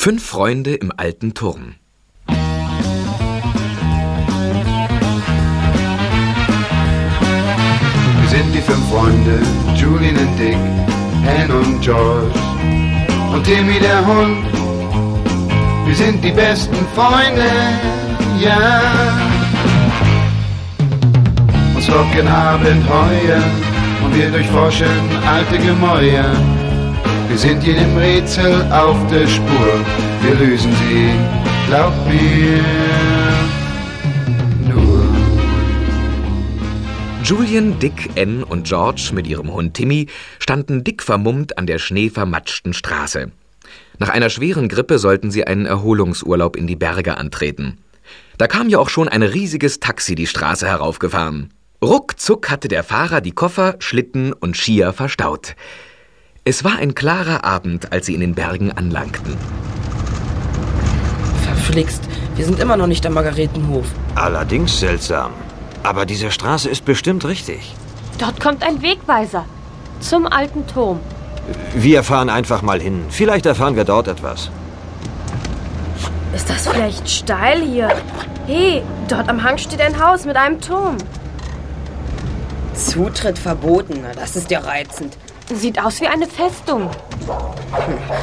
Fünf Freunde im alten Turm. Wir sind die fünf Freunde, Julian und Dick, Anne und George und Timmy der Hund. Wir sind die besten Freunde, ja. Uns locken Abenteuer und wir durchforschen alte Gemäuer. Wir sind jedem Rätsel auf der Spur, wir lösen sie, glaub mir. Julian, Dick, Ann und George mit ihrem Hund Timmy standen dick vermummt an der schneevermatschten Straße. Nach einer schweren Grippe sollten sie einen Erholungsurlaub in die Berge antreten. Da kam ja auch schon ein riesiges Taxi die Straße heraufgefahren. Ruckzuck hatte der Fahrer die Koffer, Schlitten und Skier verstaut. Es war ein klarer Abend, als sie in den Bergen anlangten. Verflixt, wir sind immer noch nicht am Margaretenhof. Allerdings seltsam. Aber diese Straße ist bestimmt richtig. Dort kommt ein Wegweiser. Zum alten Turm. Wir fahren einfach mal hin. Vielleicht erfahren wir dort etwas. Ist das vielleicht steil hier? Hey, dort am Hang steht ein Haus mit einem Turm. Zutritt verboten, na, das ist ja reizend. Sieht aus wie eine Festung.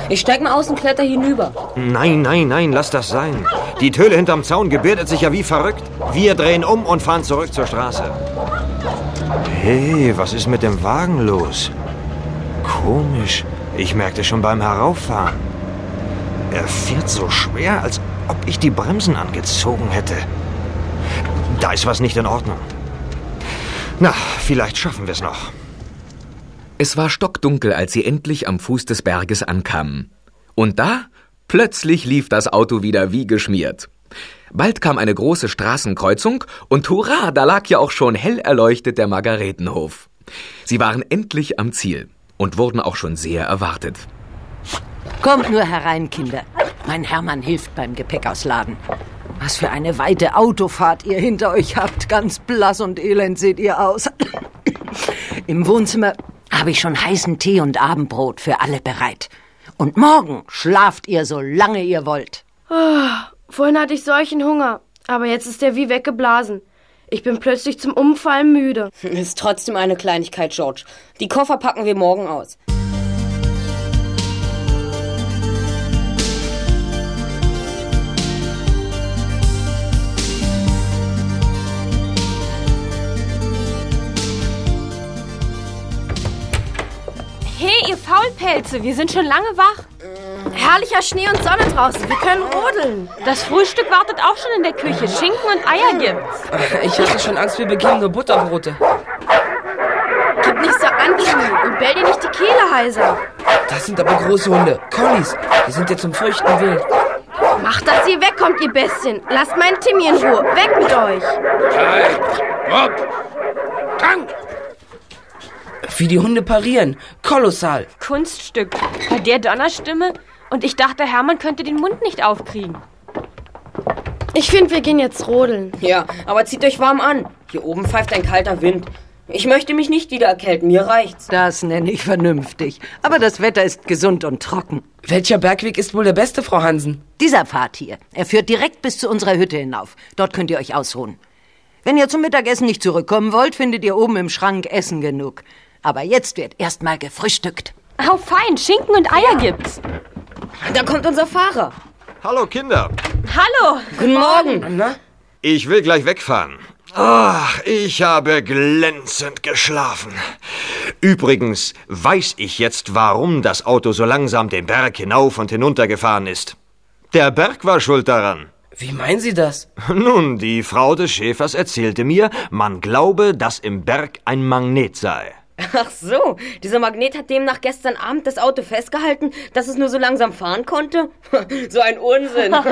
Ich steig mal aus und kletter hinüber. Nein, nein, nein, lass das sein. Die Töle hinterm Zaun gebärdet sich ja wie verrückt. Wir drehen um und fahren zurück zur Straße. Hey, was ist mit dem Wagen los? Komisch. Ich merkte schon beim Herauffahren. Er fährt so schwer, als ob ich die Bremsen angezogen hätte. Da ist was nicht in Ordnung. Na, vielleicht schaffen wir es noch. Es war stockdunkel, als sie endlich am Fuß des Berges ankamen. Und da, plötzlich lief das Auto wieder wie geschmiert. Bald kam eine große Straßenkreuzung und hurra, da lag ja auch schon hell erleuchtet der Margaretenhof. Sie waren endlich am Ziel und wurden auch schon sehr erwartet. Kommt nur herein, Kinder. Mein Hermann hilft beim Gepäckausladen. Was für eine weite Autofahrt ihr hinter euch habt. Ganz blass und elend seht ihr aus. Im Wohnzimmer habe ich schon heißen Tee und Abendbrot für alle bereit. Und morgen schlaft ihr so lange ihr wollt. Oh, vorhin hatte ich solchen Hunger, aber jetzt ist der wie weggeblasen. Ich bin plötzlich zum Umfallen müde. Ist trotzdem eine Kleinigkeit, George. Die Koffer packen wir morgen aus. Ihr Faulpelze, wir sind schon lange wach. Herrlicher Schnee und Sonne draußen. Wir können rodeln. Das Frühstück wartet auch schon in der Küche. Schinken und Eier gibt's. Ich hatte schon Angst, wir bekämen nur Butterbrote. Gib nicht so an, Timmy, und bell dir nicht die Kehle heiser. Das sind aber große Hunde. Collies. Die sind ja zum Fürchten wild. Macht, dass ihr wegkommt, ihr Bestien. Lasst meinen Timmy in Ruhe. Weg mit euch. Wie die Hunde parieren. Kolossal. Kunststück. Bei der Donnerstimme. Und ich dachte, Hermann könnte den Mund nicht aufkriegen. Ich finde, wir gehen jetzt rodeln. Ja, aber zieht euch warm an. Hier oben pfeift ein kalter Wind. Ich möchte mich nicht wieder erkälten. Mir reicht's. Das nenne ich vernünftig. Aber das Wetter ist gesund und trocken. Welcher Bergweg ist wohl der beste, Frau Hansen? Dieser Pfad hier, er führt direkt bis zu unserer Hütte hinauf. Dort könnt ihr euch ausruhen. Wenn ihr zum Mittagessen nicht zurückkommen wollt, findet ihr oben im Schrank Essen genug. Aber jetzt wird erstmal gefrühstückt. Au, fein. Schinken und Eier gibt's. Da kommt unser Fahrer. Hallo Kinder. Hallo. Guten Morgen. Na? Ich will gleich wegfahren. Ach, ich habe glänzend geschlafen. Übrigens weiß ich jetzt, warum das Auto so langsam den Berg hinauf und hinunter gefahren ist. Der Berg war schuld daran. Wie meinen Sie das? Nun, die Frau des Schäfers erzählte mir, man glaube, dass im Berg ein Magnet sei. Ach so, dieser Magnet hat demnach gestern Abend das Auto festgehalten, dass es nur so langsam fahren konnte? so ein Unsinn.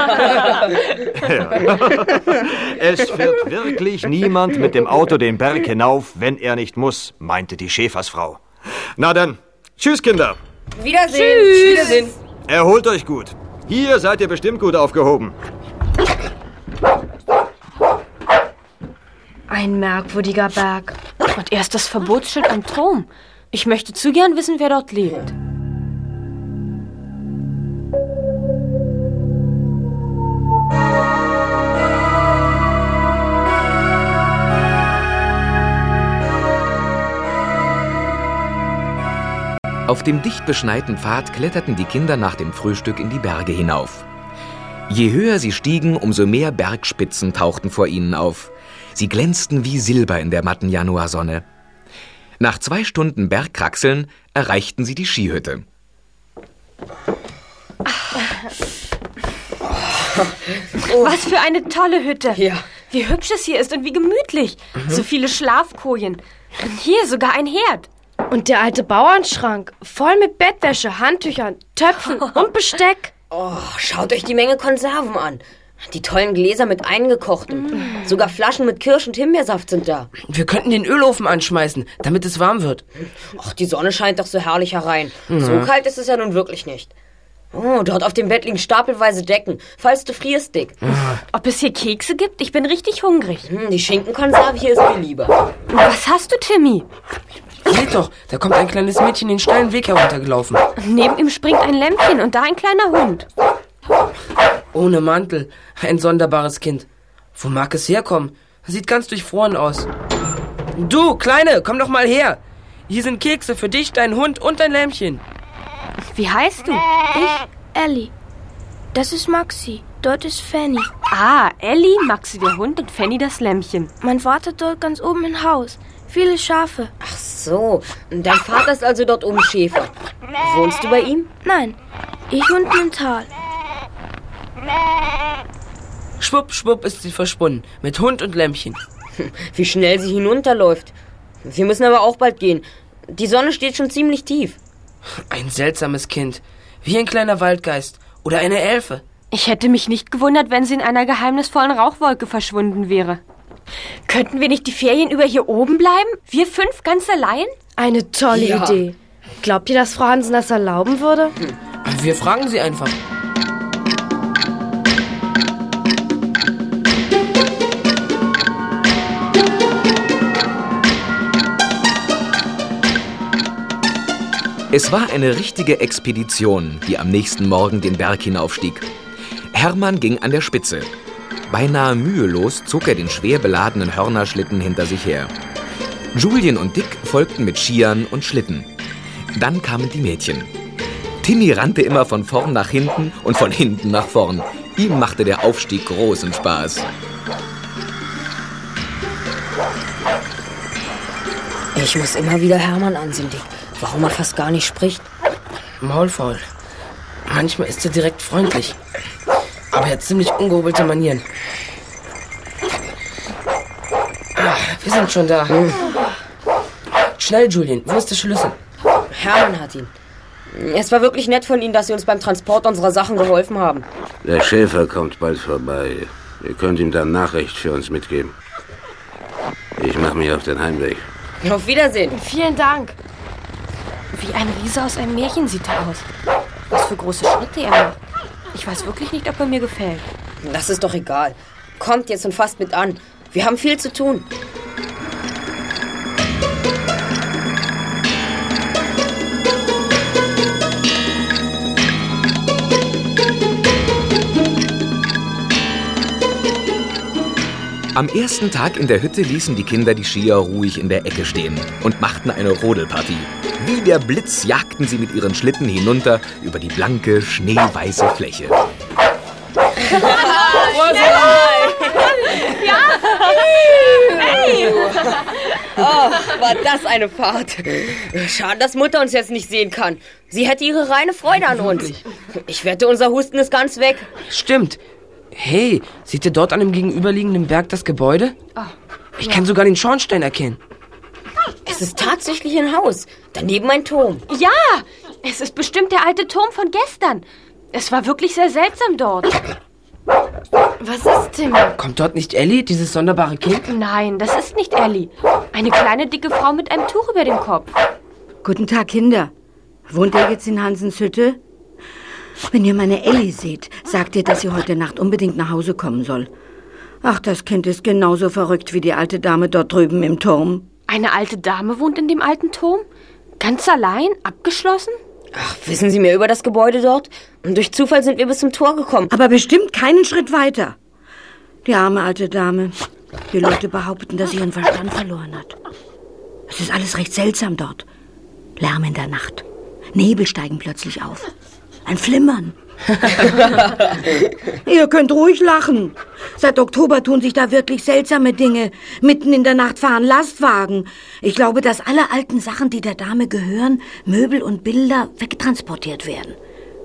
Es fährt wirklich niemand mit dem Auto den Berg hinauf, wenn er nicht muss, meinte die Schäfersfrau. Na dann, tschüss Kinder. Wiedersehen. Tschüss. Wiedersehen. Erholt euch gut. Hier seid ihr bestimmt gut aufgehoben. Ein merkwürdiger Berg. Und erst das Verbotsschild am Turm. Ich möchte zu gern wissen, wer dort lebt. Auf dem dicht beschneiten Pfad kletterten die Kinder nach dem Frühstück in die Berge hinauf. Je höher sie stiegen, umso mehr Bergspitzen tauchten vor ihnen auf. Sie glänzten wie Silber in der matten Januarsonne. Nach zwei Stunden Bergkraxeln erreichten sie die Skihütte. Was für eine tolle Hütte. Ja. Wie hübsch es hier ist und wie gemütlich. So viele Schlafkojen. Und hier sogar ein Herd. Und der alte Bauernschrank, voll mit Bettwäsche, Handtüchern, Töpfen und Besteck. Oh, schaut euch die Menge Konserven an. Die tollen Gläser mit eingekochtem. Sogar Flaschen mit Kirsch- und Himbeersaft sind da. Wir könnten den Ölofen anschmeißen, damit es warm wird. Ach, die Sonne scheint doch so herrlich herein. So kalt ist es ja nun wirklich nicht. Oh, dort auf dem Bett liegen stapelweise Decken, falls du frierst, Dick. Ob es hier Kekse gibt? Ich bin richtig hungrig. Hm, die Schinkenkonserve hier ist mir lieber. Was hast du, Timmy? Seht doch, da kommt ein kleines Mädchen den steilen Weg heruntergelaufen. Neben ihm springt ein Lämpchen und da ein kleiner Hund. Ohne Mantel. Ein sonderbares Kind. Wo mag es herkommen? Sieht ganz durchfroren aus. Du, Kleine, komm doch mal her. Hier sind Kekse für dich, deinen Hund und dein Lämmchen. Wie heißt du? Ellie, das ist Maxi. Dort ist Fanny. Ah, Ellie, Maxi der Hund und Fanny das Lämmchen. Man wartet dort ganz oben im Haus. Viele Schafe. Ach so, dein Vater ist also dort oben Schäfer. Wohnst du bei ihm? Nein, ich unten im Tal. Schwupp, schwupp ist sie verschwunden. Mit Hund und Lämmchen. Wie schnell sie hinunterläuft. Wir müssen aber auch bald gehen. Die Sonne steht schon ziemlich tief. Ein seltsames Kind. Wie ein kleiner Waldgeist. Oder eine Elfe. Ich hätte mich nicht gewundert, wenn sie in einer geheimnisvollen Rauchwolke verschwunden wäre. Könnten wir nicht die Ferien über hier oben bleiben? Wir fünf ganz allein? Eine tolle Ja. Idee. Glaubt ihr, dass Frau Hansen das erlauben würde? Wir fragen sie einfach. Es war eine richtige Expedition, die am nächsten Morgen den Berg hinaufstieg. Hermann ging an der Spitze. Beinahe mühelos zog er den schwer beladenen Hörnerschlitten hinter sich her. Julien und Dick folgten mit Skiern und Schlitten. Dann kamen die Mädchen. Timmy rannte immer von vorn nach hinten und von hinten nach vorn. Ihm machte der Aufstieg großen Spaß. Ich muss immer wieder Hermann ansehen, Dick. Warum er fast gar nicht spricht. Maulfaul. Manchmal ist er direkt freundlich. Aber er hat ziemlich ungehobelte Manieren. Ah, wir sind schon da. Schnell, Julien. Wo ist der Schlüssel? Hermann hat ihn. Es war wirklich nett von Ihnen, dass Sie uns beim Transport unserer Sachen geholfen haben. Der Schäfer kommt bald vorbei. Ihr könnt ihm dann Nachricht für uns mitgeben. Ich mache mich auf den Heimweg. Auf Wiedersehen. Vielen Dank. Wie ein Riese aus einem Märchen sieht er aus. Was für große Schritte er macht. Ich weiß wirklich nicht, ob er mir gefällt. Das ist doch egal. Kommt jetzt und fasst mit an. Wir haben viel zu tun. Am ersten Tag in der Hütte ließen die Kinder die Skier ruhig in der Ecke stehen und machten eine Rodelpartie. Wie der Blitz jagten sie mit ihren Schlitten hinunter über die blanke, schneeweiße Fläche. Oh, war das eine Fahrt. Schade, dass Mutter uns jetzt nicht sehen kann. Sie hätte ihre reine Freude an uns. Ich wette, unser Husten ist ganz weg. Stimmt. Hey, seht ihr dort an dem gegenüberliegenden Berg das Gebäude? Ich kann sogar den Schornstein erkennen. Es ist tatsächlich ein Haus. Daneben ein Turm. Ja, es ist bestimmt der alte Turm von gestern. Es war wirklich sehr seltsam dort. Was ist, Timmy? Kommt dort nicht Ellie, dieses sonderbare Kind? Nein, das ist nicht Ellie. Eine kleine dicke Frau mit einem Tuch über dem Kopf. Guten Tag, Kinder. Wohnt ihr jetzt in Hansens Hütte? Wenn ihr meine Ellie seht, sagt ihr, dass sie heute Nacht unbedingt nach Hause kommen soll. Ach, das Kind ist genauso verrückt wie die alte Dame dort drüben im Turm. Eine alte Dame wohnt in dem alten Turm? Ganz allein? Abgeschlossen? Ach, wissen Sie mehr über das Gebäude dort? Und durch Zufall sind wir bis zum Tor gekommen. Aber bestimmt keinen Schritt weiter. Die arme alte Dame. Die Leute behaupten, dass sie ihren Verstand verloren hat. Es ist alles recht seltsam dort. Lärm in der Nacht. Nebel steigen plötzlich auf. Ein Flimmern. Ihr könnt ruhig lachen. Seit Oktober tun sich da wirklich seltsame Dinge. Mitten in der Nacht fahren Lastwagen. Ich glaube, dass alle alten Sachen, die der Dame gehören, Möbel und Bilder, wegtransportiert werden.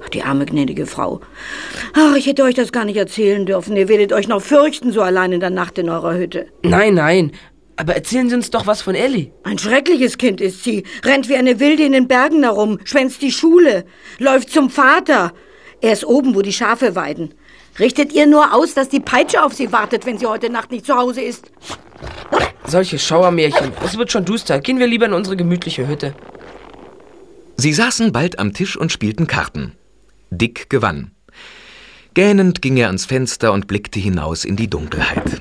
Ach, die arme gnädige Frau. Ach, ich hätte euch das gar nicht erzählen dürfen. Ihr werdet euch noch fürchten, so allein in der Nacht in eurer Hütte. Nein, nein. Aber erzählen Sie uns doch was von Ellie. Ein schreckliches Kind ist sie. Rennt wie eine Wilde in den Bergen herum, schwänzt die Schule, läuft zum Vater. Er ist oben, wo die Schafe weiden. Richtet ihr nur aus, dass die Peitsche auf sie wartet, wenn sie heute Nacht nicht zu Hause ist? Solche Schauermärchen. Es wird schon duster. Gehen wir lieber in unsere gemütliche Hütte. Sie saßen bald am Tisch und spielten Karten. Dick gewann. Gähnend ging er ans Fenster und blickte hinaus in die Dunkelheit.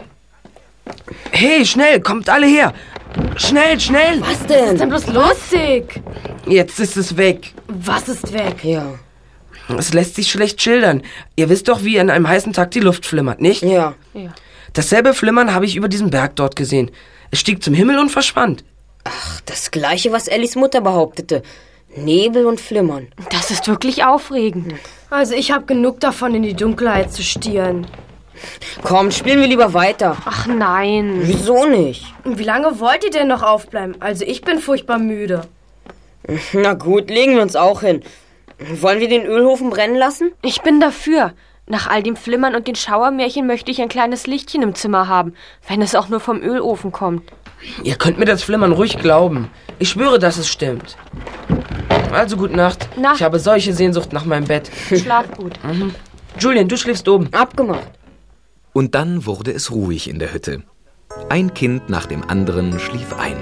Hey, schnell, kommt alle her. Schnell, schnell. Was denn? Was ist denn bloß lustig? Jetzt ist es weg. Was ist weg? Ja. Es lässt sich schlecht schildern. Ihr wisst doch, wie an einem heißen Tag die Luft flimmert, nicht? Ja. Dasselbe Flimmern habe ich über diesem Berg dort gesehen. Es stieg zum Himmel und verschwand. Ach, das gleiche, was Ellis Mutter behauptete. Nebel und Flimmern. Das ist wirklich aufregend. Also ich habe genug davon, in die Dunkelheit zu stieren. Komm, spielen wir lieber weiter. Ach nein. Wieso nicht? Und wie lange wollt ihr denn noch aufbleiben? Also ich bin furchtbar müde. Na gut, legen wir uns auch hin. Wollen wir den Ölhofen brennen lassen? Ich bin dafür. Nach all dem Flimmern und den Schauermärchen möchte ich ein kleines Lichtchen im Zimmer haben, wenn es auch nur vom Ölofen kommt. Ihr könnt mir das Flimmern ruhig glauben. Ich schwöre, dass es stimmt. Also gute Nacht. Nacht. Ich habe solche Sehnsucht nach meinem Bett. Schlaf gut. Julian, du schläfst oben. Abgemacht. Und dann wurde es ruhig in der Hütte. Ein Kind nach dem anderen schlief ein.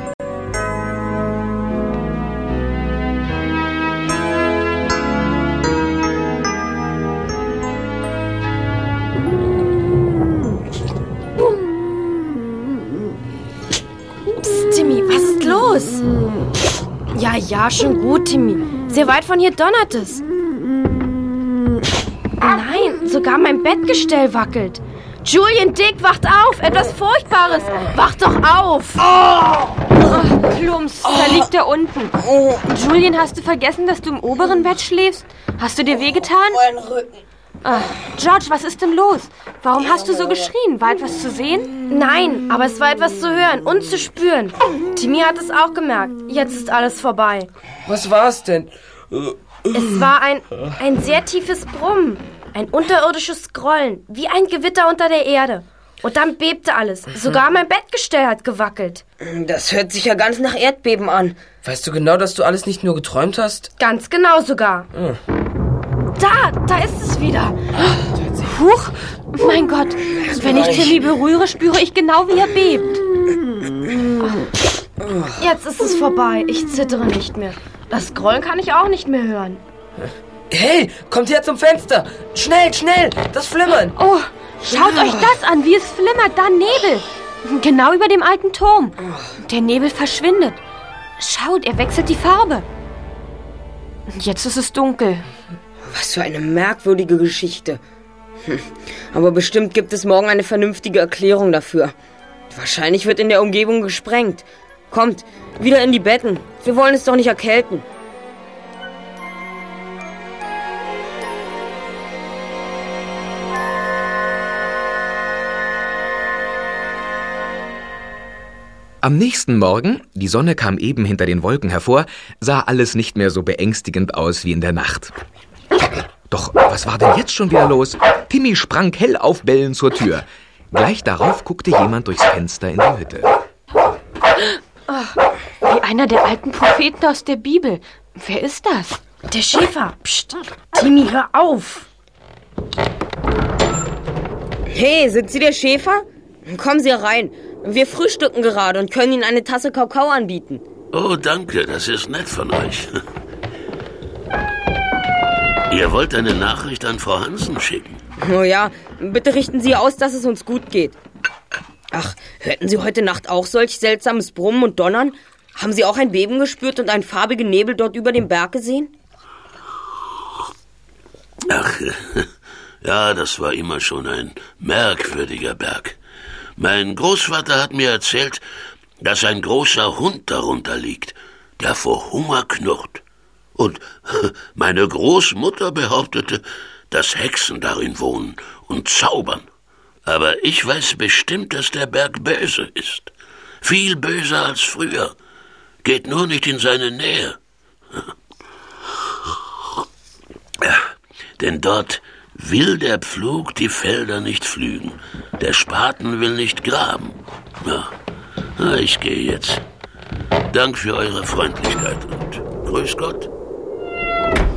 Ja, schon gut, Timmy. Sehr weit von hier donnert es. Nein, sogar mein Bettgestell wackelt. Julian Dick, wacht auf! Etwas Furchtbares! Wacht doch auf! Plumps, da liegt er unten. Julian, hast du vergessen, dass du im oberen Bett schläfst? Hast du dir wehgetan? Mein Rücken. Ah, George, was ist denn los? Warum hast du so geschrien? War etwas zu sehen? Nein, aber es war etwas zu hören und zu spüren. Timmy hat es auch gemerkt. Jetzt ist alles vorbei. Was war's denn? Es war ein, ein sehr tiefes Brummen. Ein unterirdisches Grollen. Wie ein Gewitter unter der Erde. Und dann bebte alles. Sogar mein Bettgestell hat gewackelt. Das hört sich ja ganz nach Erdbeben an. Weißt du genau, dass du alles nicht nur geträumt hast? Ganz genau sogar. Da, da ist es wieder. Huch, mein Gott. Wenn ich Timmy berühre, spüre ich genau, wie er bebt. Jetzt ist es vorbei. Ich zittere nicht mehr. Das Grollen kann ich auch nicht mehr hören. Hey, kommt her zum Fenster. Schnell, schnell, das Flimmern. Oh, schaut euch das an, wie es flimmert. Da Nebel. Genau über dem alten Turm. Der Nebel verschwindet. Schaut, er wechselt die Farbe. Jetzt ist es dunkel. Was für eine merkwürdige Geschichte. Hm. Aber bestimmt gibt es morgen eine vernünftige Erklärung dafür. Wahrscheinlich wird in der Umgebung gesprengt. Kommt, wieder in die Betten. Wir wollen es doch nicht erkälten. Am nächsten Morgen, die Sonne kam eben hinter den Wolken hervor, sah alles nicht mehr so beängstigend aus wie in der Nacht. Doch was war denn jetzt schon wieder los? Timmy sprang hell aufbellend zur Tür. Gleich darauf guckte jemand durchs Fenster in die Hütte. Wie einer der alten Propheten aus der Bibel. Wer ist das? Der Schäfer. Psst. Timmy, hör auf. Hey, sind Sie der Schäfer? Kommen Sie rein. Wir frühstücken gerade und können Ihnen eine Tasse Kakao anbieten. Oh, danke, das ist nett von euch. Ihr wollt eine Nachricht an Frau Hansen schicken? Oh ja, bitte richten Sie aus, dass es uns gut geht. Ach, hörten Sie heute Nacht auch solch seltsames Brummen und Donnern? Haben Sie auch ein Beben gespürt und einen farbigen Nebel dort über dem Berg gesehen? Ach, ja, das war immer schon ein merkwürdiger Berg. Mein Großvater hat mir erzählt, dass ein großer Hund darunter liegt, der vor Hunger knurrt. Und meine Großmutter behauptete, dass Hexen darin wohnen und zaubern. Aber ich weiß bestimmt, dass der Berg böse ist. Viel böser als früher. Geht nur nicht in seine Nähe. Ja, denn dort will der Pflug die Felder nicht pflügen. Der Spaten will nicht graben. Ja, ich gehe jetzt. Dank für eure Freundlichkeit und grüß Gott.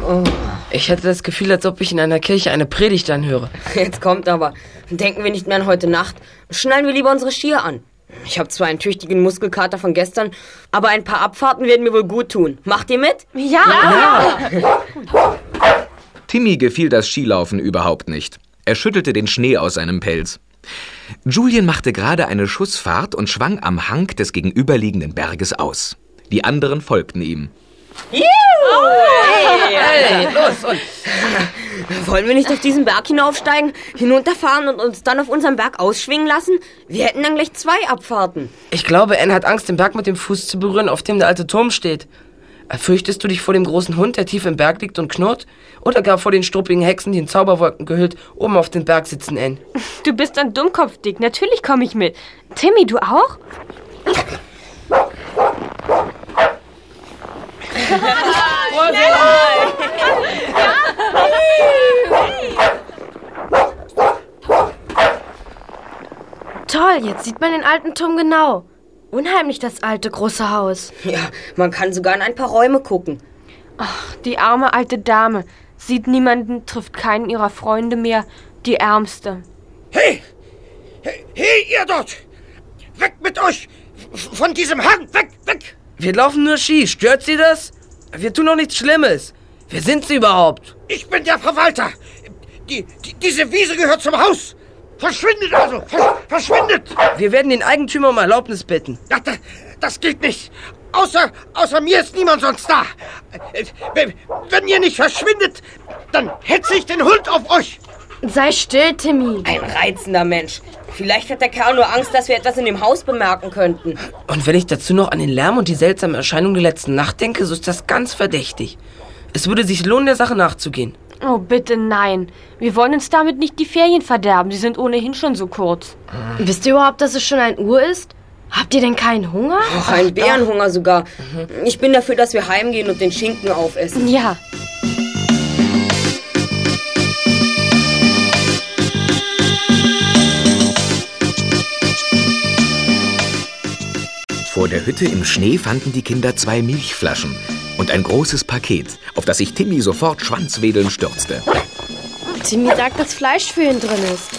Oh, ich hätte das Gefühl, als ob ich in einer Kirche eine Predigt anhöre. Jetzt kommt aber. Denken wir nicht mehr an heute Nacht. Schnallen wir lieber unsere Skier an. Ich habe zwar einen tüchtigen Muskelkater von gestern, aber ein paar Abfahrten werden mir wohl gut tun. Macht ihr mit? Ja! ja. Timmy gefiel das Skilaufen überhaupt nicht. Er schüttelte den Schnee aus seinem Pelz. Julian machte gerade eine Schussfahrt und schwang am Hang des gegenüberliegenden Berges aus. Die anderen folgten ihm. Juhu! Hey, hey, los und wollen wir nicht auf diesen Berg hinaufsteigen, hinunterfahren und uns dann auf unserem Berg ausschwingen lassen? Wir hätten dann gleich zwei Abfahrten. Ich glaube, Anne hat Angst, den Berg mit dem Fuß zu berühren, auf dem der alte Turm steht. Fürchtest du dich vor dem großen Hund, der tief im Berg liegt und knurrt? Oder gar vor den struppigen Hexen, die in Zauberwolken gehüllt oben auf dem Berg sitzen, Anne? Du bist ein Dummkopf, Dick. Natürlich komme ich mit. Timmy, du auch? Toll, jetzt sieht man den alten Turm genau. Unheimlich das alte große Haus. Ja, man kann sogar in ein paar Räume gucken. Ach, die arme alte Dame. Sieht niemanden, trifft keinen ihrer Freunde mehr. Die Ärmste. Hey! Hey, hey ihr dort! Weg mit euch! Von diesem Hang! Weg, weg! Wir laufen nur Ski. Stört Sie das? Wir tun doch nichts Schlimmes. Wer sind Sie überhaupt? Ich bin der Verwalter. Die, die, diese Wiese gehört zum Haus. Verschwindet also! Vers verschwindet! Wir werden den Eigentümer um Erlaubnis bitten. Ja, das, das geht nicht. Außer, außer mir ist niemand sonst da. Wenn ihr nicht verschwindet, dann hetze ich den Hund auf euch. Sei still, Timmy. Ein reizender Mensch. Vielleicht hat der Kerl nur Angst, dass wir etwas in dem Haus bemerken könnten. Und wenn ich dazu noch an den Lärm und die seltsame Erscheinung der letzten Nacht denke, so ist das ganz verdächtig. Es würde sich lohnen, der Sache nachzugehen. Oh, bitte nein. Wir wollen uns damit nicht die Ferien verderben. Sie sind ohnehin schon so kurz. Mhm. Wisst ihr überhaupt, dass es schon ein Uhr ist? Habt ihr denn keinen Hunger? Ach, einen Bärenhunger sogar. Ich bin dafür, dass wir heimgehen und den Schinken aufessen. Ja. Vor der Hütte im Schnee fanden die Kinder zwei Milchflaschen und ein großes Paket, auf das sich Timmy sofort schwanzwedelnd stürzte. Timmy sagt, dass Fleisch für ihn drin ist.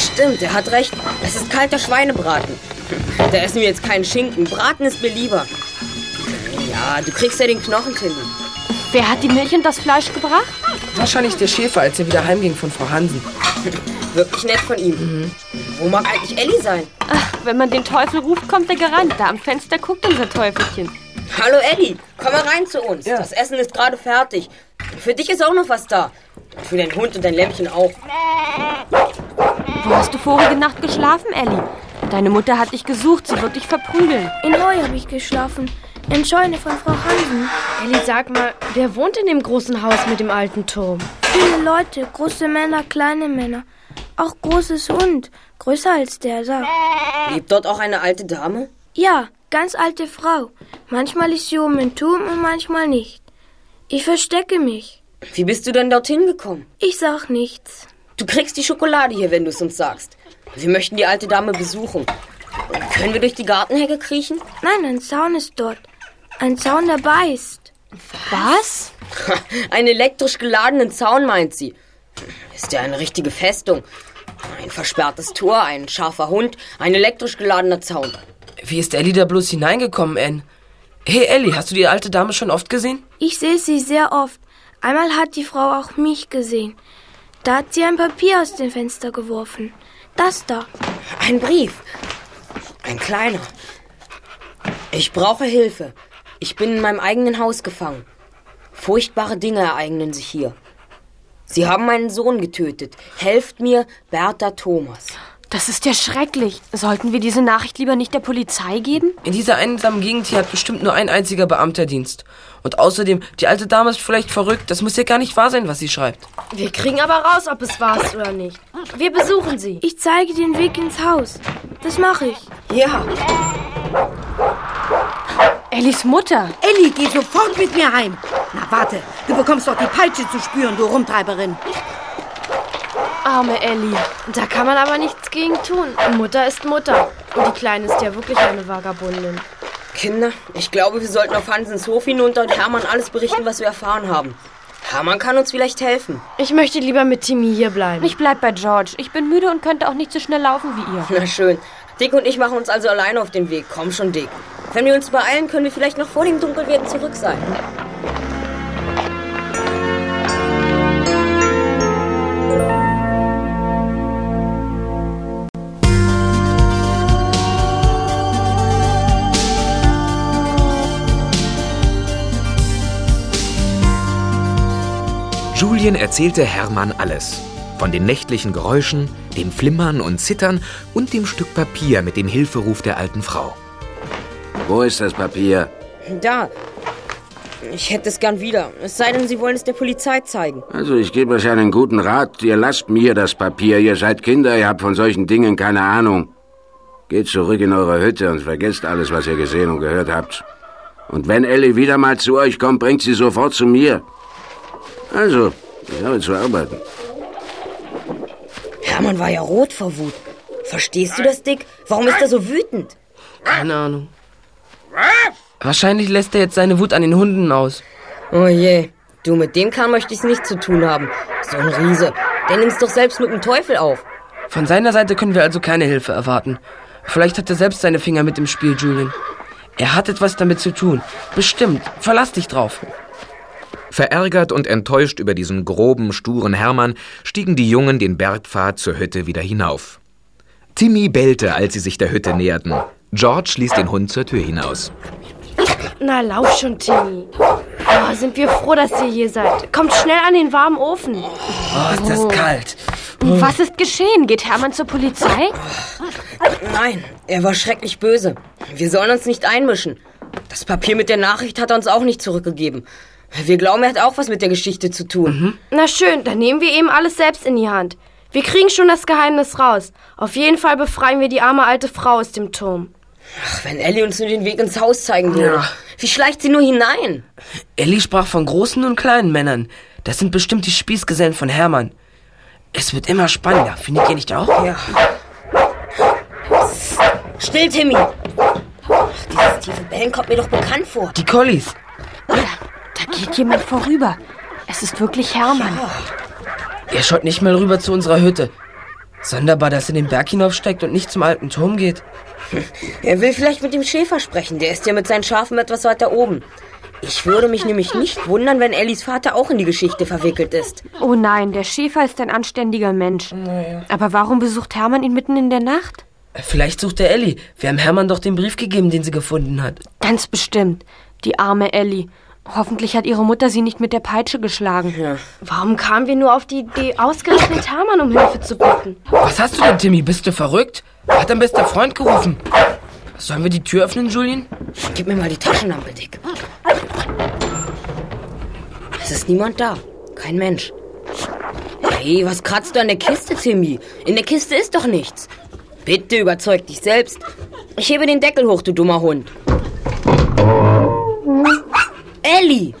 Stimmt, er hat recht. Es ist kalter Schweinebraten. Da essen wir jetzt keinen Schinken. Braten ist mir lieber. Ja, du kriegst ja den Knochen, Timmy. Wer hat die Milch und das Fleisch gebracht? Wahrscheinlich der Schäfer, als er wieder heimging von Frau Hansen. Wirklich nett von ihm. Mhm. Wo mag eigentlich Ellie sein? Ach, wenn man den Teufel ruft, kommt er gerannt. Da am Fenster guckt unser Teufelchen. Hallo Ellie, komm mal rein zu uns. Ja. Das Essen ist gerade fertig. Für dich ist auch noch was da. Für deinen Hund und dein Lämpchen auch. Wo hast du vorige Nacht geschlafen, Ellie? Deine Mutter hat dich gesucht, sie wird dich verprügeln. In Heu habe ich geschlafen. In Scheune von Frau Hansen. Ellie, sag mal, wer wohnt in dem großen Haus mit dem alten Turm? Viele Leute, große Männer, kleine Männer. Auch großes Hund, größer als der da. Lebt dort auch eine alte Dame? Ja, ganz alte Frau. Manchmal ist sie oben im Turm und manchmal nicht. Ich verstecke mich. Wie bist du denn dorthin gekommen? Ich sag nichts. Du kriegst die Schokolade hier, wenn du es uns sagst. Wir möchten die alte Dame besuchen. Können wir durch die Gartenhecke kriechen? Nein, ein Zaun ist dort. Ein Zaun, der beißt. Was? Einen elektrisch geladenen Zaun, meint sie. Ist ja eine richtige Festung. Ein versperrtes Tor, ein scharfer Hund, ein elektrisch geladener Zaun. Wie ist Ellie da bloß hineingekommen, Anne? Hey Ellie, hast du die alte Dame schon oft gesehen? Ich sehe sie sehr oft. Einmal hat die Frau auch mich gesehen. Da hat sie ein Papier aus dem Fenster geworfen. Das da. Ein Brief. Ein kleiner. Ich brauche Hilfe. Ich bin in meinem eigenen Haus gefangen. Furchtbare Dinge ereignen sich hier. Sie haben meinen Sohn getötet. Helft mir, Bertha Thomas. Das ist ja schrecklich. Sollten wir diese Nachricht lieber nicht der Polizei geben? In dieser einsamen Gegend hier hat bestimmt nur ein einziger Beamter Dienst. Und außerdem, die alte Dame ist vielleicht verrückt. Das muss ja gar nicht wahr sein, was sie schreibt. Wir kriegen aber raus, ob es wahr ist oder nicht. Wir besuchen sie. Ich zeige den Weg ins Haus. Das mache ich. Ja. Ellis Mutter. Elli, geh sofort mit mir heim. Na, warte. Du bekommst doch die Peitsche zu spüren, du Rumtreiberin. Arme Elli. Da kann man aber nichts gegen tun. Mutter ist Mutter. Und die Kleine ist ja wirklich eine Vagabundin. Kinder, ich glaube, wir sollten auf Hansens Hof hinunter und Hermann alles berichten, was wir erfahren haben. Hermann kann uns vielleicht helfen. Ich möchte lieber mit Timmy hier bleiben. Ich bleib bei George. Ich bin müde und könnte auch nicht so schnell laufen wie ihr. Na schön. Dick und ich machen uns also alleine auf den Weg. Komm schon, Dick. Wenn wir uns beeilen, können wir vielleicht noch vor dem Dunkelwerden zurück sein. Julien erzählte Hermann alles. Von den nächtlichen Geräuschen, dem Flimmern und Zittern und dem Stück Papier mit dem Hilferuf der alten Frau. Wo ist das Papier? Da. Ich hätte es gern wieder. Es sei denn, Sie wollen es der Polizei zeigen. Also, ich gebe euch einen guten Rat. Ihr lasst mir das Papier. Ihr seid Kinder, ihr habt von solchen Dingen keine Ahnung. Geht zurück in eure Hütte und vergesst alles, was ihr gesehen und gehört habt. Und wenn Ellie wieder mal zu euch kommt, bringt sie sofort zu mir. Also, ich habe zu arbeiten. Hermann war ja rot vor Wut. Verstehst du das, Dick? Warum ist er so wütend? Keine Ahnung. Wahrscheinlich lässt er jetzt seine Wut an den Hunden aus. Oh je. Du, mit dem Kahn möchte ich's nicht zu tun haben. So ein Riese. Der nimmt's doch selbst mit dem Teufel auf. Von seiner Seite können wir also keine Hilfe erwarten. Vielleicht hat er selbst seine Finger mit im Spiel, Julian. Er hat etwas damit zu tun. Bestimmt. Verlass dich drauf. Verärgert und enttäuscht über diesen groben, sturen Hermann stiegen die Jungen den Bergpfad zur Hütte wieder hinauf. Timmy bellte, als sie sich der Hütte näherten. George ließ den Hund zur Tür hinaus. Na, lauf schon, Timmy. Oh, sind wir froh, dass ihr hier seid. Kommt schnell an den warmen Ofen. Oh, ist das kalt. Was ist geschehen? Geht Hermann zur Polizei? Nein, er war schrecklich böse. Wir sollen uns nicht einmischen. Das Papier mit der Nachricht hat er uns auch nicht zurückgegeben. Wir glauben, er hat auch was mit der Geschichte zu tun. Na schön, dann nehmen wir eben alles selbst in die Hand. Wir kriegen schon das Geheimnis raus. Auf jeden Fall befreien wir die arme alte Frau aus dem Turm. Ach, wenn Ellie uns nur den Weg ins Haus zeigen würde. Ja. Wie schleicht sie nur hinein? Ellie sprach von großen und kleinen Männern. Das sind bestimmt die Spießgesellen von Hermann. Es wird immer spannender, findet ihr nicht auch? Ja. Still, Timmy. Ach, dieses tiefe Bellen kommt mir doch bekannt vor. Die Collies. Da geht jemand vorüber. Es ist wirklich Hermann. Er schaut nicht mal rüber zu unserer Hütte. Sonderbar, dass er den Berg hinaufsteigt und nicht zum alten Turm geht. Er will vielleicht mit dem Schäfer sprechen. Der ist ja mit seinen Schafen etwas weiter oben. Ich würde mich nämlich nicht wundern, wenn Ellis Vater auch in die Geschichte verwickelt ist. Oh nein, der Schäfer ist ein anständiger Mensch. Aber warum besucht Hermann ihn mitten in der Nacht? Vielleicht sucht er Ellie. Wir haben Hermann doch den Brief gegeben, den sie gefunden hat. Ganz bestimmt. Die arme Ellie. Hoffentlich hat ihre Mutter sie nicht mit der Peitsche geschlagen. Warum kamen wir nur auf die Idee, ausgerechnet Hermann um Hilfe zu bitten? Was hast du denn, Timmy? Bist du verrückt? Hat dein bester Freund gerufen? Sollen wir die Tür öffnen, Julian? Gib mir mal die Taschenlampe, Dick. Es ist niemand da. Kein Mensch. Hey, was kratzt du an der Kiste, Timmy? In der Kiste ist doch nichts. Bitte überzeug dich selbst. Ich hebe den Deckel hoch, du dummer Hund. Ellie!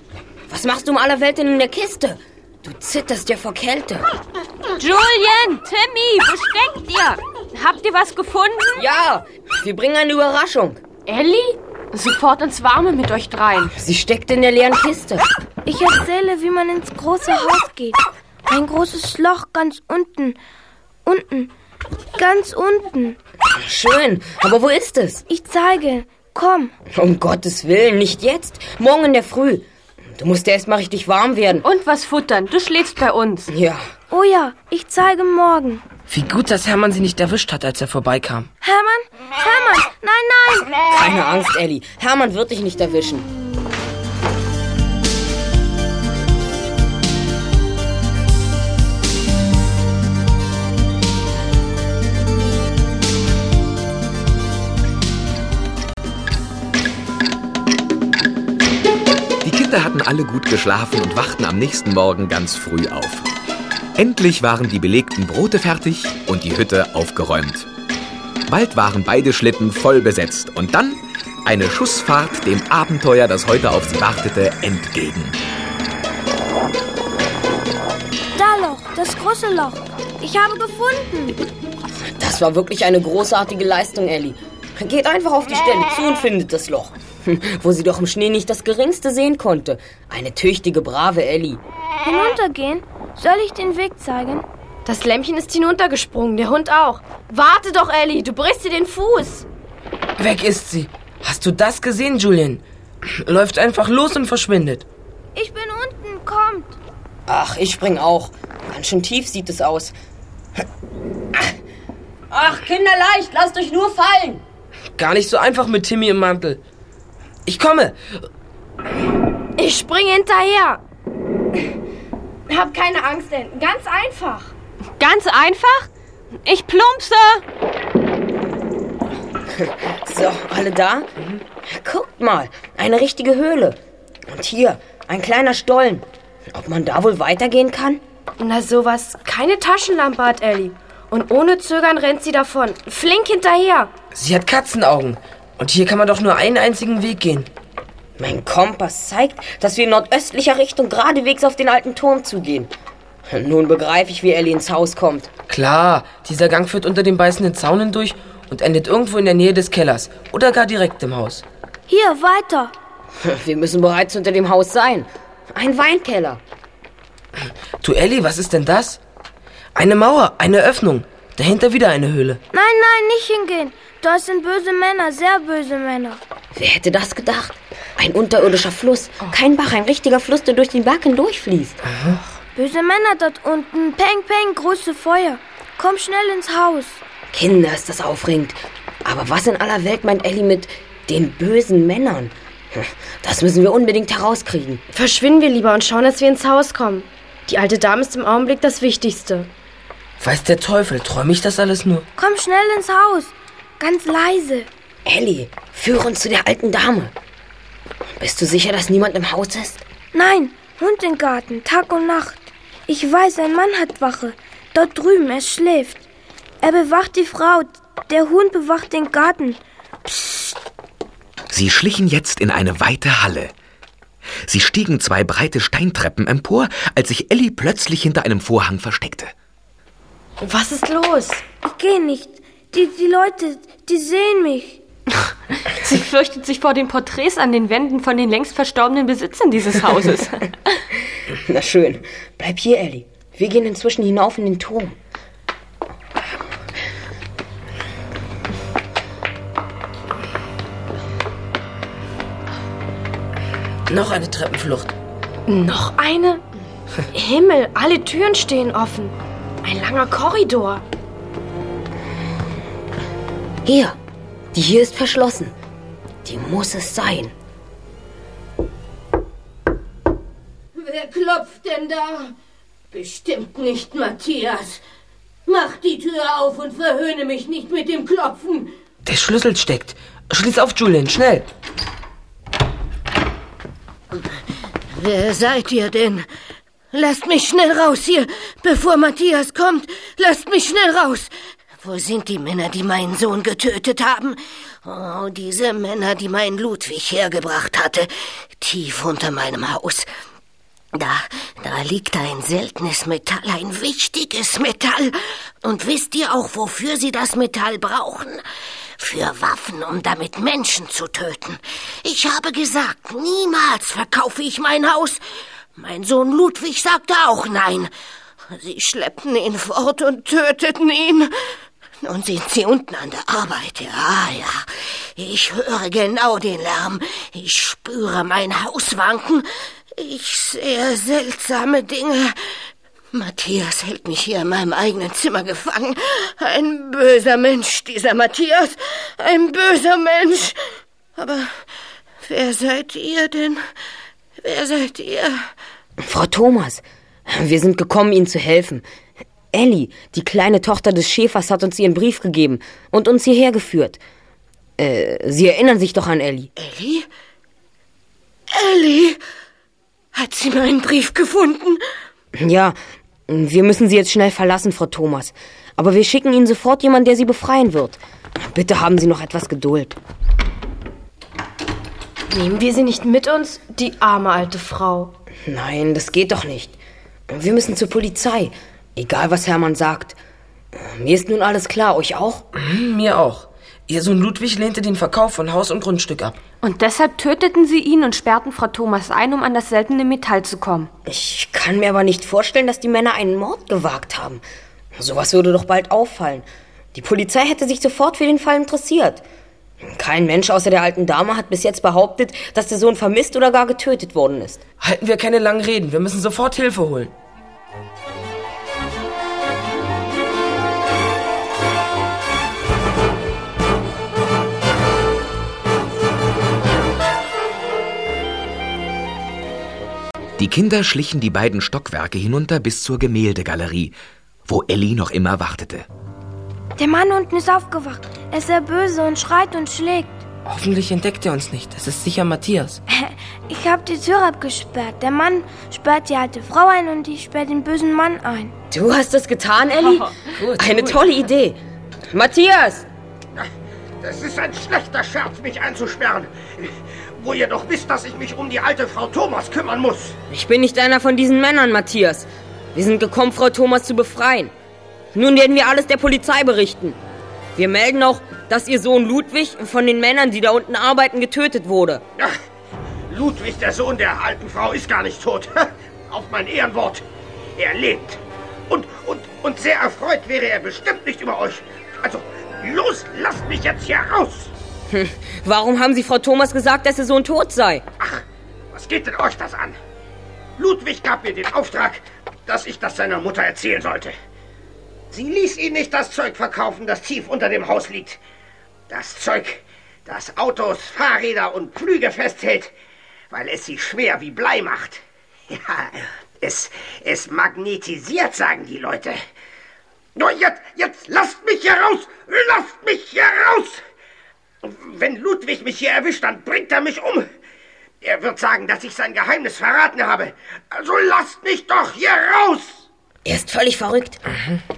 Was machst du um aller Welt denn in der Kiste? Du zitterst ja vor Kälte. Julian, Timmy, wo steckt ihr? Habt ihr was gefunden? Ja, wir bringen eine Überraschung. Ellie? Sofort ins Warme mit euch dreien. Sie steckt in der leeren Kiste. Ich erzähle, wie man ins große Haus geht. Ein großes Loch ganz unten. Unten. Ganz unten. Schön, aber wo ist es? Ich zeige. Komm. Um Gottes Willen, nicht jetzt. Morgen in der Früh. Du musst erst mal richtig warm werden. Und was futtern. Du schläfst bei uns. Ja. Oh ja, ich zeige morgen. Wie gut, dass Hermann sie nicht erwischt hat, als er vorbeikam. Hermann? Hermann! Nein, nein! Keine Angst, Ellie. Hermann wird dich nicht erwischen. Alle gut geschlafen und wachten am nächsten Morgen ganz früh auf. Endlich waren die belegten Brote fertig und die Hütte aufgeräumt. Bald waren beide Schlitten voll besetzt und dann eine Schussfahrt dem Abenteuer, das heute auf sie wartete, entgegen. Da Loch, das große Loch. Ich habe gefunden. Das war wirklich eine großartige Leistung, Ellie. Geht einfach auf die Stelle zu und findet das Loch. Wo sie doch im Schnee nicht das Geringste sehen konnte. Eine tüchtige, brave Ellie. Hinuntergehen? Soll ich den Weg zeigen? Das Lämmchen ist hinuntergesprungen, der Hund auch. Warte doch, Ellie, du brichst dir den Fuß. Weg ist sie. Hast du das gesehen, Julian? Läuft einfach los und verschwindet. Ich bin unten, kommt. Ach, ich spring auch. Ganz schön tief sieht es aus. Ach, Kinderleicht, lasst euch nur fallen. Gar nicht so einfach mit Timmy im Mantel. Ich komme. Ich springe hinterher. Hab keine Angst, denn ganz einfach. Ganz einfach? Ich plumpse. So, alle da? Guckt mal, eine richtige Höhle. Und hier, ein kleiner Stollen. Ob man da wohl weitergehen kann? Na sowas. Keine Taschenlampe hat Ellie. Und ohne Zögern rennt sie davon. Flink hinterher. Sie hat Katzenaugen. Und hier kann man doch nur einen einzigen Weg gehen. Mein Kompass zeigt, dass wir in nordöstlicher Richtung geradewegs auf den alten Turm zugehen. Nun begreife ich, wie Ellie ins Haus kommt. Klar, dieser Gang führt unter den beißenden Zaun hindurch und endet irgendwo in der Nähe des Kellers oder gar direkt im Haus. Hier, weiter. Wir müssen bereits unter dem Haus sein. Ein Weinkeller. Du Ellie, was ist denn das? Eine Mauer, eine Öffnung. Dahinter wieder eine Höhle. Nein, nein, nicht hingehen. Dort sind böse Männer, sehr böse Männer. Wer hätte das gedacht? Ein unterirdischer Fluss. Kein Bach, ein richtiger Fluss, der durch den Berg hindurchfließt. Böse Männer dort unten. Peng, peng, große Feuer. Komm schnell ins Haus. Kinder, ist das aufregend. Aber was in aller Welt meint Ellie mit den bösen Männern? Hm, Das müssen wir unbedingt herauskriegen. Verschwinden wir lieber und schauen, dass wir ins Haus kommen. Die alte Dame ist im Augenblick das Wichtigste. Weiß der Teufel, träume ich das alles nur? Komm schnell ins Haus. Ganz leise. Ellie, führe uns zu der alten Dame. Bist du sicher, dass niemand im Haus ist? Nein, Hund im Garten, Tag und Nacht. Ich weiß, ein Mann hat Wache. Dort drüben, er schläft. Er bewacht die Frau. Der Hund bewacht den Garten. Sie schlichen jetzt in eine weite Halle. Sie stiegen zwei breite Steintreppen empor, als sich Ellie plötzlich hinter einem Vorhang versteckte. Was ist los? Ich gehe nicht. Die, die Leute, die sehen mich. Sie fürchtet sich vor den Porträts an den Wänden von den längst verstorbenen Besitzern dieses Hauses. Na schön. Bleib hier, Ellie. Wir gehen inzwischen hinauf in den Turm. Noch eine Treppenflucht. Noch eine? Himmel, alle Türen stehen offen. Ein langer Korridor. Hier. Die hier ist verschlossen. Die muss es sein. Wer klopft denn da? Bestimmt nicht Matthias. Mach die Tür auf und verhöhne mich nicht mit dem Klopfen. Der Schlüssel steckt. Schließ auf, Julian, schnell. Wer seid ihr denn? Lasst mich schnell raus hier, bevor Matthias kommt. Lasst mich schnell raus. Wo sind die Männer, die meinen Sohn getötet haben? Oh, diese Männer, die meinen Ludwig hergebracht hatte. Tief unter meinem Haus. Da, da liegt ein seltenes Metall, ein wichtiges Metall. Und wisst ihr auch, wofür sie das Metall brauchen? Für Waffen, um damit Menschen zu töten. Ich habe gesagt, niemals verkaufe ich mein Haus. Mein Sohn Ludwig sagte auch nein. Sie schleppten ihn fort und töteten ihn. Nun sind sie unten an der Arbeit. Ja, ja. Ich höre genau den Lärm. Ich spüre mein Haus wanken. Ich sehe seltsame Dinge. Matthias hält mich hier in meinem eigenen Zimmer gefangen. Ein böser Mensch, dieser Matthias. Ein böser Mensch. Aber wer seid ihr denn? Wer seid ihr? Frau Thomas, wir sind gekommen, Ihnen zu helfen. Ellie, die kleine Tochter des Schäfers, hat uns ihren Brief gegeben und uns hierher geführt. Äh, Sie erinnern sich doch an Ellie. Ellie? Ellie? Hat sie meinen Brief gefunden? Ja, wir müssen Sie jetzt schnell verlassen, Frau Thomas. Aber wir schicken Ihnen sofort jemanden, der Sie befreien wird. Bitte haben Sie noch etwas Geduld. Nehmen wir sie nicht mit uns, die arme alte Frau? Nein, das geht doch nicht. Wir müssen zur Polizei. Egal, was Hermann sagt. Mir ist nun alles klar, euch auch? Hm, mir auch. Ihr Sohn Ludwig lehnte den Verkauf von Haus und Grundstück ab. Und deshalb töteten sie ihn und sperrten Frau Thomas ein, um an das seltene Metall zu kommen. Ich kann mir aber nicht vorstellen, dass die Männer einen Mord gewagt haben. Sowas würde doch bald auffallen. Die Polizei hätte sich sofort für den Fall interessiert. Kein Mensch außer der alten Dame hat bis jetzt behauptet, dass der Sohn vermisst oder gar getötet worden ist. Halten wir keine langen Reden. Wir müssen sofort Hilfe holen. Die Kinder schlichen die beiden Stockwerke hinunter bis zur Gemäldegalerie, wo Ellie noch immer wartete. Der Mann unten ist aufgewacht. Er ist sehr böse und schreit und schlägt. Hoffentlich entdeckt er uns nicht. Das ist sicher Matthias. Ich habe die Tür abgesperrt. Der Mann sperrt die alte Frau ein und ich sperre den bösen Mann ein. Du hast das getan, Ellie? gut, Eine gut. tolle Idee. Matthias! Das ist ein schlechter Scherz, mich einzusperren. Wo ihr doch wisst, dass ich mich um die alte Frau Thomas kümmern muss. Ich bin nicht einer von diesen Männern, Matthias. Wir sind gekommen, Frau Thomas zu befreien. Nun werden wir alles der Polizei berichten. Wir melden auch, dass Ihr Sohn Ludwig von den Männern, die da unten arbeiten, getötet wurde. Ach, Ludwig, der Sohn der alten Frau, ist gar nicht tot. Auf mein Ehrenwort. Er lebt. Und, und, und sehr erfreut wäre er bestimmt nicht über euch. Also, los, lasst mich jetzt hier raus. Hm, Warum haben Sie Frau Thomas gesagt, dass Ihr Sohn tot sei? Was geht denn euch das an? Ludwig gab mir den Auftrag, dass ich das seiner Mutter erzählen sollte. Sie ließ ihn nicht das Zeug verkaufen, das tief unter dem Haus liegt. Das Zeug, das Autos, Fahrräder und Pflüge festhält, weil es sie schwer wie Blei macht. Ja, es, es magnetisiert, sagen die Leute. Nur jetzt, jetzt lasst mich hier raus! Lasst mich hier raus! Wenn Ludwig mich hier erwischt, dann bringt er mich um. Er wird sagen, dass ich sein Geheimnis verraten habe. Also lasst mich doch hier raus! Er ist völlig verrückt.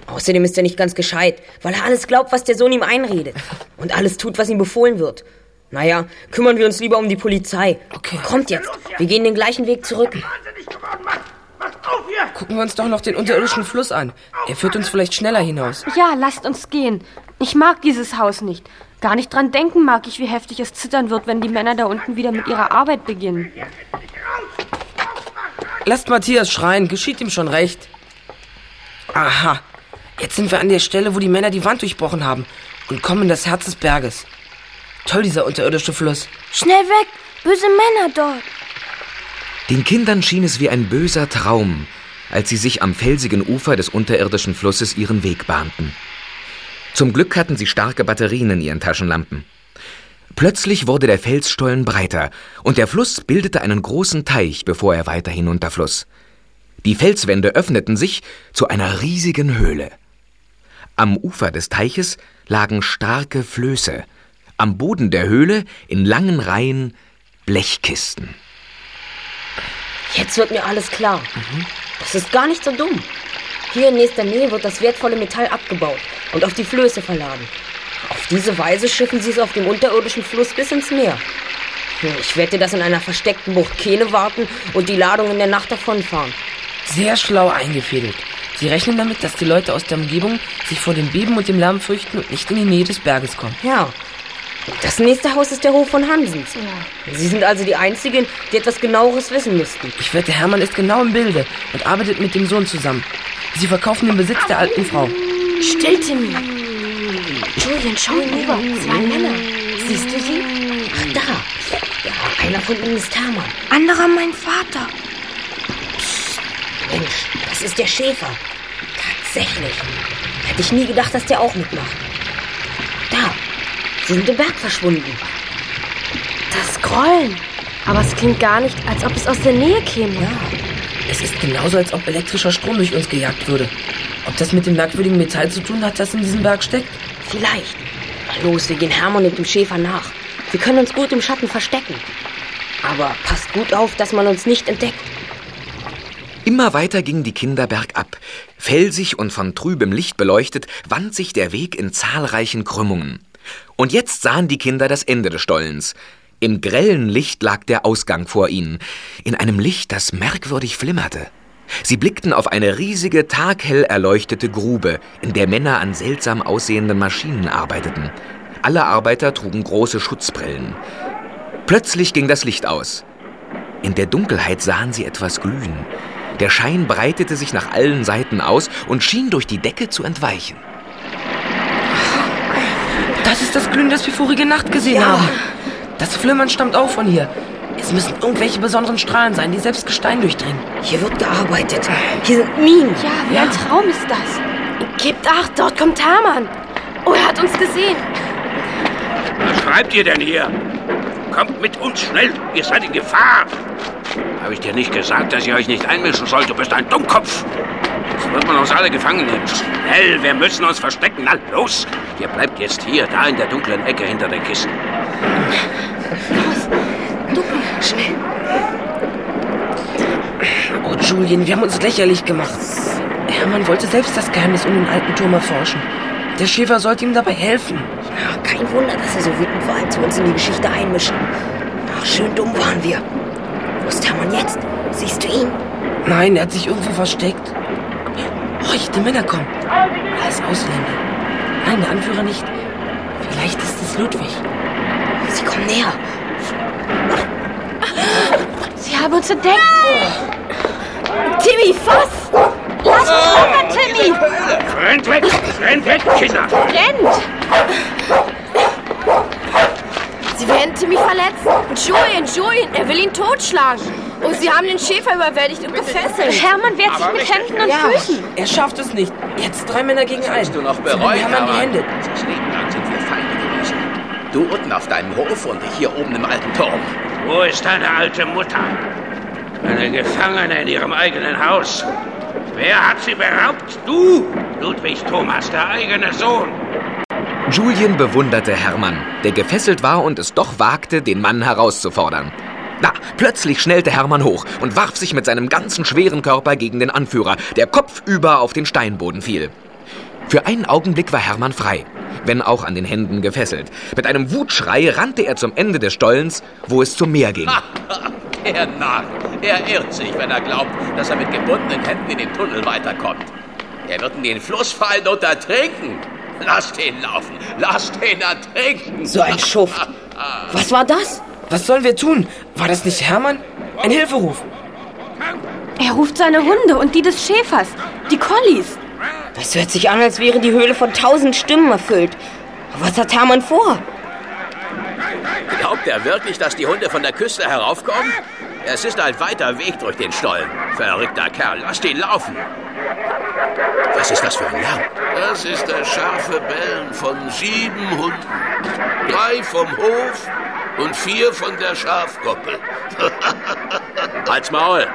Außerdem ist er nicht ganz gescheit, weil er alles glaubt, was der Sohn ihm einredet. Und alles tut, was ihm befohlen wird. Naja, kümmern wir uns lieber um die Polizei. Okay. Kommt jetzt, wir gehen den gleichen Weg zurück. Gucken wir uns doch noch den unterirdischen Fluss an. Er führt uns vielleicht schneller hinaus. Ja, lasst uns gehen. Ich mag dieses Haus nicht. Gar nicht dran denken mag ich, wie heftig es zittern wird, wenn die Männer da unten wieder mit ihrer Arbeit beginnen. Lasst Matthias schreien, geschieht ihm schon recht. Aha, jetzt sind wir an der Stelle, wo die Männer die Wand durchbrochen haben und kommen in das Herz des Berges. Toll, dieser unterirdische Fluss. Schnell weg! Böse Männer dort! Den Kindern schien es wie ein böser Traum, als sie sich am felsigen Ufer des unterirdischen Flusses ihren Weg bahnten. Zum Glück hatten sie starke Batterien in ihren Taschenlampen. Plötzlich wurde der Felsstollen breiter und der Fluss bildete einen großen Teich, bevor er weiter hinunterfloss. Die Felswände öffneten sich zu einer riesigen Höhle. Am Ufer des Teiches lagen starke Flöße, am Boden der Höhle in langen Reihen Blechkisten. Jetzt wird mir alles klar. Das ist gar nicht so dumm. Hier in nächster Nähe wird das wertvolle Metall abgebaut und auf die Flöße verladen. Auf diese Weise schiffen sie es auf dem unterirdischen Fluss bis ins Meer. Ich wette, dass in einer versteckten Bucht Kähne warten und die Ladung in der Nacht davonfahren. Sehr schlau eingefädelt. Sie rechnen damit, dass die Leute aus der Umgebung sich vor dem Beben und dem Lärm fürchten und nicht in die Nähe des Berges kommen. Ja. Das nächste Haus ist der Hof von Hansens. Sie sind also die Einzigen, die etwas genaueres wissen müssten. Ich wette, Hermann ist genau im Bilde und arbeitet mit dem Sohn zusammen. Sie verkaufen den Besitz der alten Frau. Still, Timmy. Julian, schau hinüber. Zwei Männer. Siehst du sie? Ach, da. Ja, einer von ihnen ist Hermann. Anderer mein Vater. Mensch, das ist der Schäfer. Tatsächlich. Hätte ich nie gedacht, dass der auch mitmacht. Sie sind im Berg verschwunden. Das Grollen. Aber es klingt gar nicht, als ob es aus der Nähe käme. Ja. Es ist genauso, als ob elektrischer Strom durch uns gejagt würde. Ob das mit dem merkwürdigen Metall zu tun hat, das in diesem Berg steckt? Vielleicht. Na los, wir gehen Hermann und dem Schäfer nach. Wir können uns gut im Schatten verstecken. Aber passt gut auf, dass man uns nicht entdeckt. Immer weiter gingen die Kinder bergab. Felsig und von trübem Licht beleuchtet, wand sich der Weg in zahlreichen Krümmungen. Und jetzt sahen die Kinder das Ende des Stollens. Im grellen Licht lag der Ausgang vor ihnen, in einem Licht, das merkwürdig flimmerte. Sie blickten auf eine riesige, taghell erleuchtete Grube, in der Männer an seltsam aussehenden Maschinen arbeiteten. Alle Arbeiter trugen große Schutzbrillen. Plötzlich ging das Licht aus. In der Dunkelheit sahen sie etwas glühen. Der Schein breitete sich nach allen Seiten aus und schien durch die Decke zu entweichen. Das ist das Glühen, das wir vorige Nacht gesehen Ja. haben. Das Flimmern stammt auch von hier. Es müssen irgendwelche besonderen Strahlen sein, die selbst Gestein durchdringen. Hier wird gearbeitet. Hier sind Minen. Ja, wie ein Traum ist das. Gebt acht, dort kommt Hermann. Oh, er hat uns gesehen. Was treibt ihr denn hier? Kommt mit uns schnell, ihr seid in Gefahr. Habe ich dir nicht gesagt, dass ihr euch nicht einmischen sollt? Du bist ein Dummkopf. Jetzt wird man uns alle gefangen nehmen. Schnell, wir müssen uns verstecken. Na los! Ihr bleibt jetzt hier, da in der dunklen Ecke hinter den Kissen. Schnell. Oh, Julian, wir haben uns lächerlich gemacht. Hermann wollte selbst das Geheimnis um den alten Turm erforschen. Der Schäfer sollte ihm dabei helfen. Ja, kein Wunder, dass er so wütend war, als wir uns in die Geschichte einmischen. Ach, schön dumm waren wir. Wo ist Hermann jetzt? Siehst du ihn? Nein, er hat sich irgendwo versteckt. Oh, die Männer kommen. Alles Ausländer. Nein, der Anführer nicht. Vielleicht ist es Ludwig. Sie kommen näher. Sie haben uns entdeckt. Timmy, fass! Lass mich runter, Timmy! Rennt weg! Rennt weg, Kinder! Rennt! Sie werden Timmy verletzen. Julian, Julian, er will ihn totschlagen. Und sie haben den Schäfer überwältigt und gefesselt. Hermann wehrt sich mit Händen und Füßen. Er schafft es nicht. Jetzt drei Männer gegen einen. du noch nehmen Hermann Leben lang sind wir Feinde gewesen. Du unten auf deinem Hof und ich hier oben im alten Turm. Wo ist deine alte Mutter? Eine Gefangene in ihrem eigenen Haus. Wer hat sie beraubt? Du, Ludwig Thomas, der eigene Sohn. Julien bewunderte Hermann, der gefesselt war und es doch wagte, den Mann herauszufordern. Da, plötzlich schnellte Hermann hoch und warf sich mit seinem ganzen schweren Körper gegen den Anführer, der kopfüber auf den Steinboden fiel. Für einen Augenblick war Hermann frei, wenn auch an den Händen gefesselt. Mit einem Wutschrei rannte er zum Ende des Stollens, wo es zum Meer ging. Der Narr. Er irrt sich, wenn er glaubt, dass er mit gebundenen Händen in den Tunnel weiterkommt. Er wird in den Fluss fallen und ertrinken. Lasst ihn laufen. Lasst ihn ertrinken. So ein Schuft. Was war das? Was sollen wir tun? War das nicht Hermann? Ein Hilferuf. Er ruft seine Hunde und die des Schäfers. Die Collies. Das hört sich an, als wäre die Höhle von tausend Stimmen erfüllt. Was hat Hermann vor? Glaubt er wirklich, dass die Hunde von der Küste heraufkommen? Es ist ein weiter Weg durch den Stollen. Verrückter Kerl, lasst ihn laufen. Was ist das für ein Lärm? Das ist das scharfe Bellen von sieben Hunden. Drei vom Hof und vier von der Schafkoppel. Halt's Maul.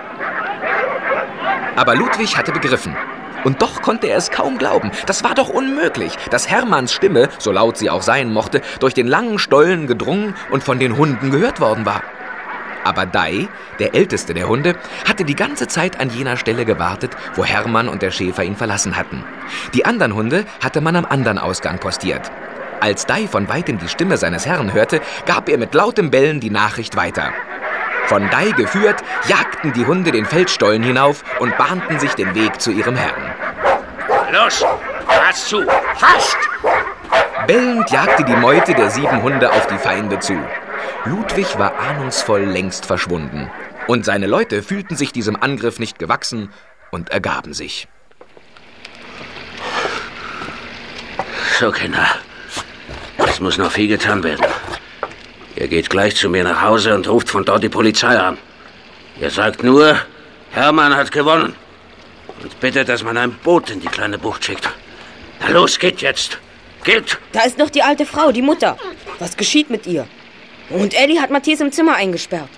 Aber Ludwig hatte begriffen. Und doch konnte er es kaum glauben. Das war doch unmöglich, dass Hermanns Stimme, so laut sie auch sein mochte, durch den langen Stollen gedrungen und von den Hunden gehört worden war. Aber Dai, der älteste der Hunde, hatte die ganze Zeit an jener Stelle gewartet, wo Hermann und der Schäfer ihn verlassen hatten. Die anderen Hunde hatte man am anderen Ausgang postiert. Als Dai von weitem die Stimme seines Herrn hörte, gab er mit lautem Bellen die Nachricht weiter. Von Dai geführt, jagten die Hunde den Feldstollen hinauf und bahnten sich den Weg zu ihrem Herrn. Los, fass zu, fast! Bellend jagte die Meute der sieben Hunde auf die Feinde zu. Ludwig war ahnungsvoll längst verschwunden. Und seine Leute fühlten sich diesem Angriff nicht gewachsen und ergaben sich. So, Kinder. Es muss noch viel getan werden. Ihr geht gleich zu mir nach Hause und ruft von dort die Polizei an. Ihr sagt nur, Hermann hat gewonnen. Und bittet, dass man ein Boot in die kleine Bucht schickt. Na los, geht jetzt. Geht! Da ist noch die alte Frau, die Mutter. Was geschieht mit ihr? Und Ellie hat Matthias im Zimmer eingesperrt.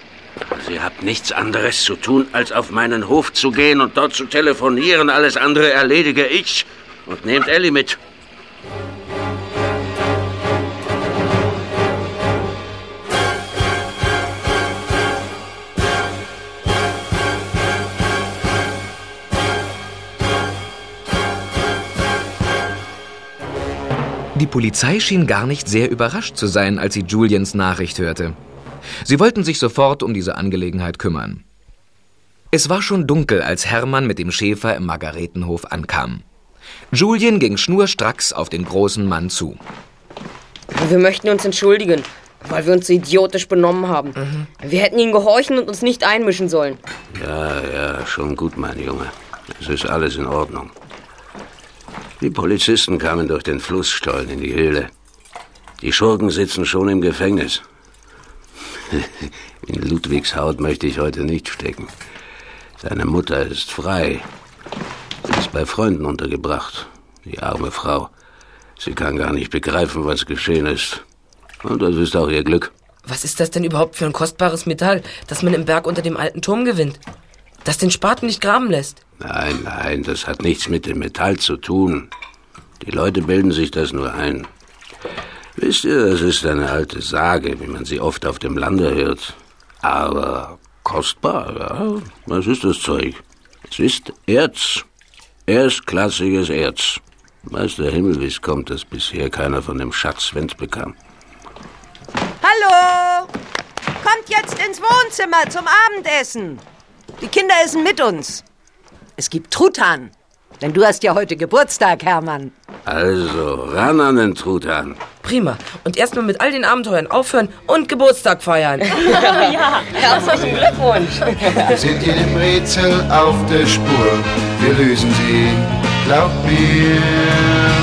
Ihr habt nichts anderes zu tun, als auf meinen Hof zu gehen und dort zu telefonieren. Alles andere erledige ich. Und nehmt Ellie mit. Die Polizei schien gar nicht sehr überrascht zu sein, als sie Julians Nachricht hörte. Sie wollten sich sofort um diese Angelegenheit kümmern. Es war schon dunkel, als Hermann mit dem Schäfer im Margaretenhof ankam. Julien ging schnurstracks auf den großen Mann zu. Wir möchten uns entschuldigen, weil wir uns so idiotisch benommen haben. Wir hätten ihnen gehorchen und uns nicht einmischen sollen. Ja, ja, schon gut, mein Junge. Es ist alles in Ordnung. Die Polizisten kamen durch den Flussstollen in die Höhle. Die Schurken sitzen schon im Gefängnis. In Ludwigs Haut möchte ich heute nicht stecken. Seine Mutter ist frei. Sie ist bei Freunden untergebracht. Die arme Frau. Sie kann gar nicht begreifen, was geschehen ist. Und das ist auch ihr Glück. Was ist das denn überhaupt für ein kostbares Metall, das man im Berg unter dem alten Turm gewinnt? Das den Spaten nicht graben lässt? Nein, nein, das hat nichts mit dem Metall zu tun. Die Leute bilden sich das nur ein. Wisst ihr, das ist eine alte Sage, wie man sie oft auf dem Lande hört. Aber kostbar, ja. Was ist das Zeug? Es ist Erz. Erstklassiges Erz. Weiß der Himmel, wie es kommt, dass bisher keiner von dem Schatz Wind bekam. Hallo! Kommt jetzt ins Wohnzimmer zum Abendessen. Die Kinder essen mit uns. Es gibt Truthahn. Denn du hast ja heute Geburtstag, Hermann. Also, ran an den Truthahn. Prima. Und erstmal mit all den Abenteuern aufhören und Geburtstag feiern. ja, herzlichen Glückwunsch. Wir sind jedem Rätsel auf der Spur. Wir lösen sie, glaub mir.